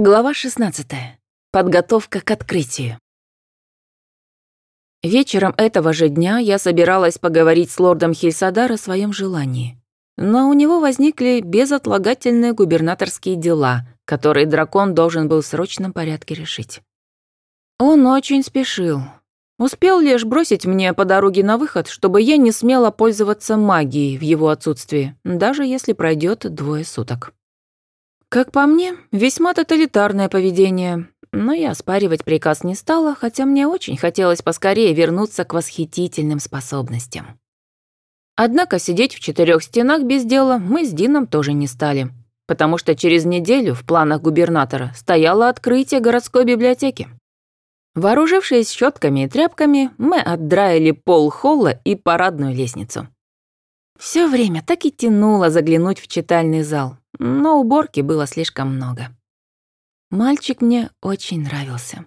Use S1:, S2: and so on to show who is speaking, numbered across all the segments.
S1: Глава 16. Подготовка к открытию. Вечером этого же дня я собиралась поговорить с лордом Хильсадар о своем желании. Но у него возникли безотлагательные губернаторские дела, которые дракон должен был в срочном порядке решить. Он очень спешил. Успел лишь бросить мне по дороге на выход, чтобы я не смела пользоваться магией в его отсутствии, даже если пройдет двое суток. Как по мне, весьма тоталитарное поведение, но я оспаривать приказ не стала, хотя мне очень хотелось поскорее вернуться к восхитительным способностям. Однако сидеть в четырех стенах без дела мы с Дином тоже не стали, потому что через неделю в планах губернатора стояло открытие городской библиотеки. Вооружившись щетками и тряпками, мы отдраили пол холла и парадную лестницу. Все время так и тянуло заглянуть в читальный зал, но уборки было слишком много. Мальчик мне очень нравился.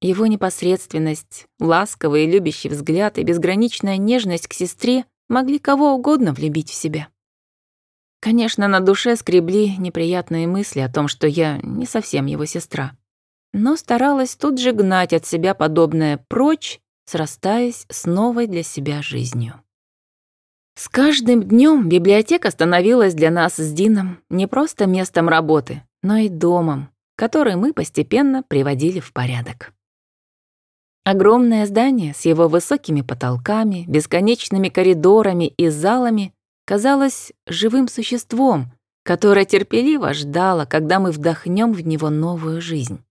S1: Его непосредственность, ласковый и любящий взгляд и безграничная нежность к сестре могли кого угодно влюбить в себя. Конечно, на душе скребли неприятные мысли о том, что я не совсем его сестра. Но старалась тут же гнать от себя подобное прочь, срастаясь с новой для себя жизнью. С каждым днем библиотека становилась для нас с Дином не просто местом работы, но и домом, который мы постепенно приводили в порядок. Огромное здание с его высокими потолками, бесконечными коридорами и залами казалось живым существом, которое терпеливо ждало, когда мы вдохнем в него новую жизнь.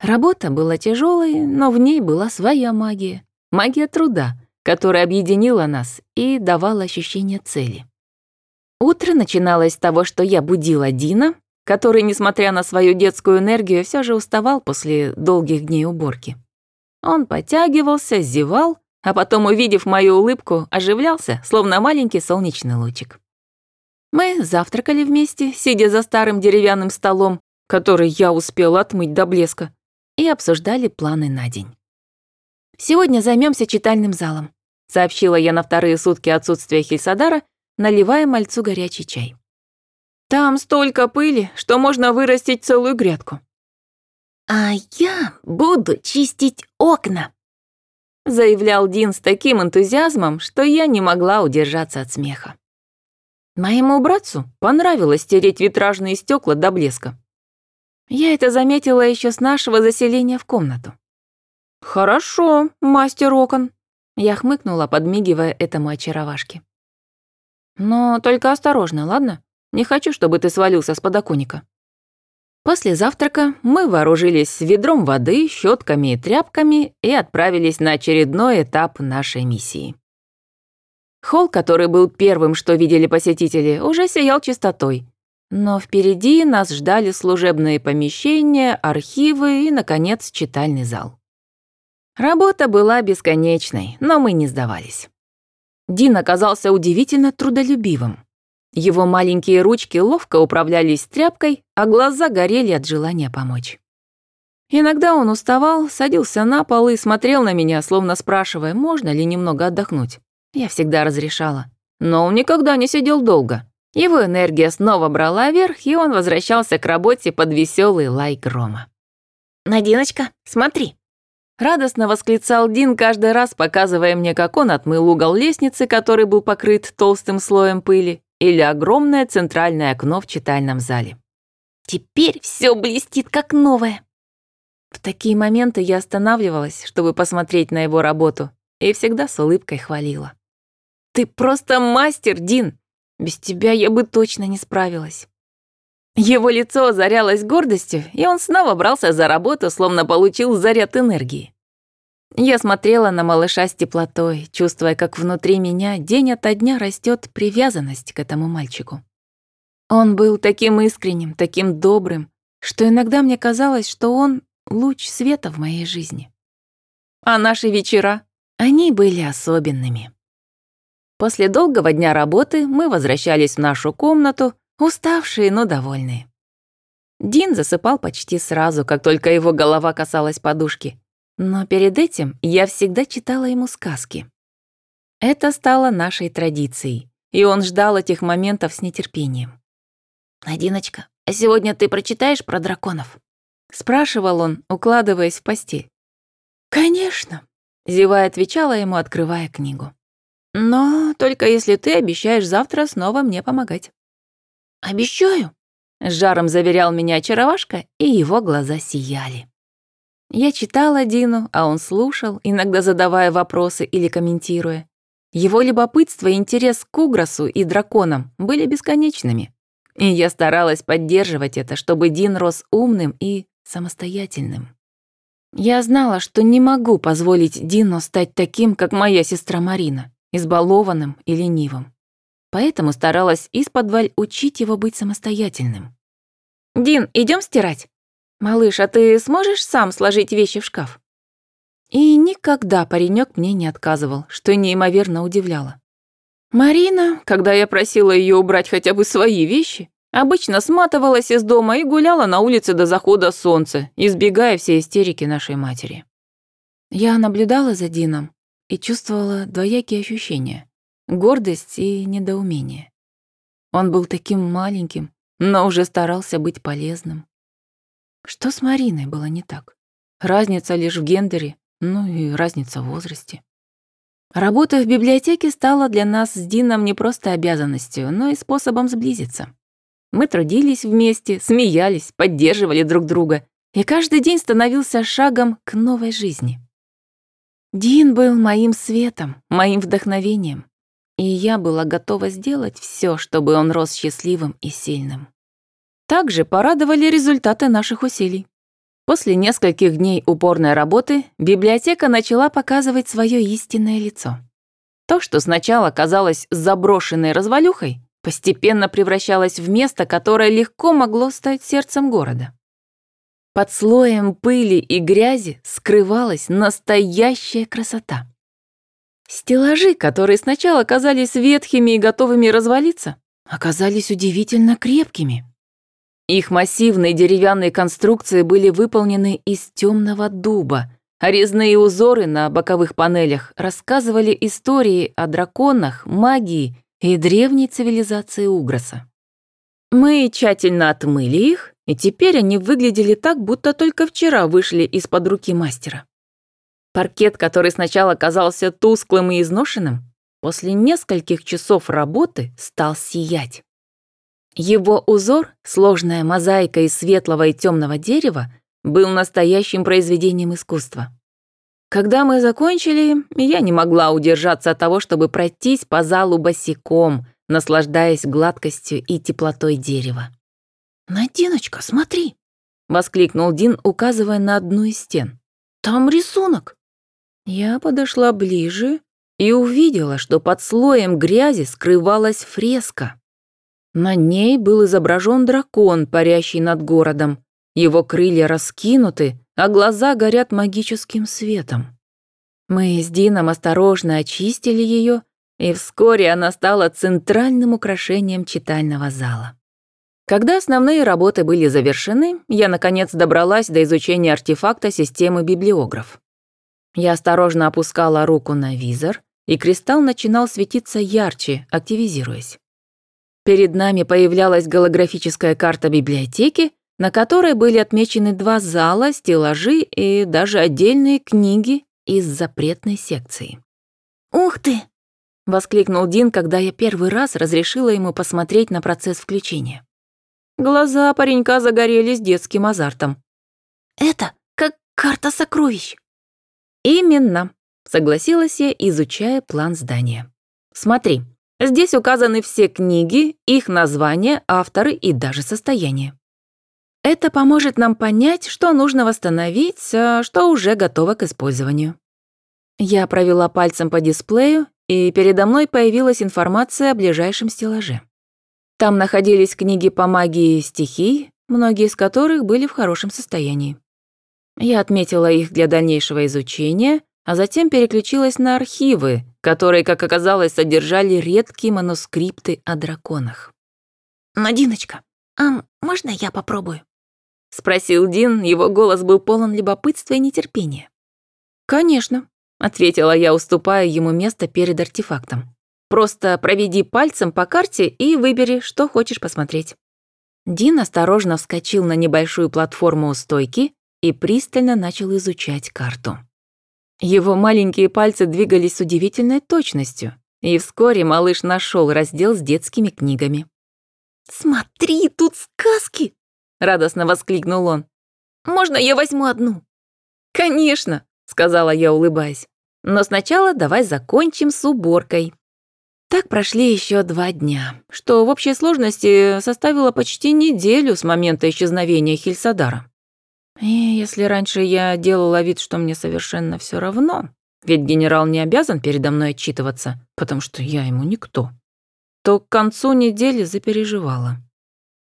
S1: Работа была тяжелой, но в ней была своя магия, магия труда — которая объединила нас и давала ощущение цели. Утро начиналось с того, что я будила Дина, который, несмотря на свою детскую энергию, все же уставал после долгих дней уборки. Он подтягивался, зевал, а потом, увидев мою улыбку, оживлялся, словно маленький солнечный лучик. Мы завтракали вместе, сидя за старым деревянным столом, который я успела отмыть до блеска, и обсуждали планы на день. Сегодня займемся читальным залом сообщила я на вторые сутки отсутствия Хельсадара, наливая мальцу горячий чай. «Там столько пыли, что можно вырастить целую грядку».
S2: «А я буду чистить окна»,
S1: заявлял Дин с таким энтузиазмом, что я не могла удержаться от смеха. Моему братцу понравилось стереть витражные стекла до блеска. Я это заметила еще с нашего заселения в комнату. «Хорошо, мастер окон», я хмыкнула, подмигивая этому очаровашке. «Но только осторожно, ладно? Не хочу, чтобы ты свалился с подоконника». После завтрака мы вооружились ведром воды, щетками и тряпками и отправились на очередной этап нашей миссии. Холл, который был первым, что видели посетители, уже сиял чистотой. Но впереди нас ждали служебные помещения, архивы и, наконец, читальный зал. Работа была бесконечной, но мы не сдавались. Дин оказался удивительно трудолюбивым. Его маленькие ручки ловко управлялись тряпкой, а глаза горели от желания помочь. Иногда он уставал, садился на пол и смотрел на меня, словно спрашивая, можно ли немного отдохнуть. Я всегда разрешала. Но он никогда не сидел долго. Его энергия снова брала верх, и он возвращался к работе под веселый лай грома.
S2: «Надиночка, смотри!»
S1: Радостно восклицал Дин каждый раз, показывая мне, как он отмыл угол лестницы, который был покрыт толстым слоем пыли, или огромное центральное окно в читальном зале.
S2: «Теперь все блестит, как новое!»
S1: В такие моменты я останавливалась, чтобы посмотреть на его работу, и всегда с улыбкой хвалила. «Ты просто мастер, Дин! Без тебя я бы точно не справилась!» Его лицо озарялось гордостью, и он снова брался за работу, словно получил заряд энергии. Я смотрела на малыша с теплотой, чувствуя, как внутри меня день ото дня растет привязанность к этому мальчику. Он был таким искренним, таким добрым, что иногда мне казалось, что он — луч света в моей жизни. А наши вечера, они были особенными. После долгого дня работы мы возвращались в нашу комнату, Уставшие, но довольные. Дин засыпал почти сразу, как только его голова касалась подушки. Но перед этим я всегда читала ему сказки. Это стало нашей традицией, и он ждал этих моментов с нетерпением.
S2: «Надиночка, а сегодня ты прочитаешь про драконов?»
S1: Спрашивал он, укладываясь в постель. «Конечно», — зевая отвечала ему, открывая книгу. «Но только если ты обещаешь завтра снова мне помогать».
S2: «Обещаю», — с жаром заверял меня очаровашка, и его глаза сияли.
S1: Я читала Дину, а он слушал, иногда задавая вопросы или комментируя. Его любопытство и интерес к Угросу и драконам были бесконечными. И я старалась поддерживать это, чтобы Дин рос умным и самостоятельным. Я знала, что не могу позволить Дину стать таким, как моя сестра Марина, избалованным и ленивым. Поэтому старалась из-под учить его быть самостоятельным. «Дин, идем стирать? Малыш, а ты сможешь сам сложить вещи в шкаф?» И никогда паренек мне не отказывал, что неимоверно удивляло. Марина, когда я просила ее убрать хотя бы свои вещи, обычно сматывалась из дома и гуляла на улице до захода солнца, избегая все истерики нашей матери. Я наблюдала за Дином и чувствовала двоякие ощущения — гордость и недоумение. Он был таким маленьким, но уже старался быть полезным. Что с Мариной было не так? Разница лишь в гендере ну и разница в возрасте. Работа в библиотеке стала для нас с Дином не просто обязанностью, но и способом сблизиться. Мы трудились вместе, смеялись, поддерживали друг друга, и каждый день становился шагом к новой жизни. Дин был моим светом, моим вдохновением, и я была готова сделать все, чтобы он рос счастливым и сильным. Также порадовали результаты наших усилий. После нескольких дней упорной работы библиотека начала показывать свое истинное лицо. То, что сначала казалось заброшенной развалюхой, постепенно превращалось в место, которое легко могло стать сердцем города. Под слоем пыли и грязи скрывалась настоящая красота. Стеллажи, которые сначала казались ветхими и готовыми развалиться, оказались удивительно крепкими. Их массивные деревянные конструкции были выполнены из темного дуба, а резные узоры на боковых панелях рассказывали истории о драконах, магии и древней цивилизации Угроса. Мы тщательно отмыли их, и теперь они выглядели так, будто только вчера вышли из-под руки мастера. Паркет, который сначала казался тусклым и изношенным, после нескольких часов работы стал сиять. Его узор, сложная мозаика из светлого и темного дерева, был настоящим произведением искусства. Когда мы закончили, я не могла удержаться от того, чтобы пройтись по залу босиком, наслаждаясь гладкостью и теплотой дерева.
S2: «Надиночка, смотри!»
S1: — воскликнул Дин, указывая на одну из стен.
S2: «Там рисунок!»
S1: Я подошла ближе и увидела, что под слоем грязи скрывалась фреска. На ней был изображен дракон, парящий над городом. Его крылья раскинуты, а глаза горят магическим светом. Мы с Дином осторожно очистили ее, и вскоре она стала центральным украшением читального зала. Когда основные работы были завершены, я, наконец, добралась до изучения артефакта системы библиограф. Я осторожно опускала руку на визор, и кристалл начинал светиться ярче, активизируясь. Перед нами появлялась голографическая карта библиотеки, на которой были отмечены два зала, стеллажи и даже отдельные книги из запретной секции.
S2: «Ух ты!»
S1: — воскликнул Дин, когда я первый раз разрешила ему посмотреть на процесс включения. Глаза паренька загорелись детским азартом.
S2: «Это как карта сокровищ».
S1: «Именно», — согласилась я, изучая план здания. «Смотри, Здесь указаны все книги, их названия, авторы и даже состояние. Это поможет нам понять, что нужно восстановить, а что уже готово к использованию. Я провела пальцем по дисплею, и передо мной появилась информация о ближайшем стеллаже. Там находились книги по магии стихий, многие из которых были в хорошем состоянии. Я отметила их для дальнейшего изучения, а затем переключилась на архивы, которые, как оказалось, содержали редкие манускрипты о драконах.
S2: «Надиночка, а можно я попробую?»
S1: — спросил Дин, его голос был полон любопытства и нетерпения. «Конечно», — ответила я, уступая ему место перед артефактом. «Просто проведи пальцем по карте и выбери, что хочешь посмотреть». Дин осторожно вскочил на небольшую платформу у стойки и пристально начал изучать карту. Его маленькие пальцы двигались с удивительной точностью, и вскоре малыш нашел раздел с детскими книгами.
S2: «Смотри, тут сказки!» — радостно воскликнул он. «Можно я возьму одну?»
S1: «Конечно!» — сказала я, улыбаясь. «Но сначала давай закончим с уборкой». Так прошли еще два дня, что в общей сложности составило почти неделю с момента исчезновения Хильсадара. И если раньше я делала вид, что мне совершенно все равно, ведь генерал не обязан передо мной отчитываться, потому что я ему никто, то к концу недели запереживала.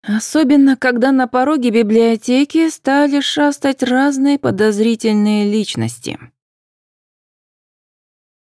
S1: Особенно, когда на пороге библиотеки стали шастать разные подозрительные личности –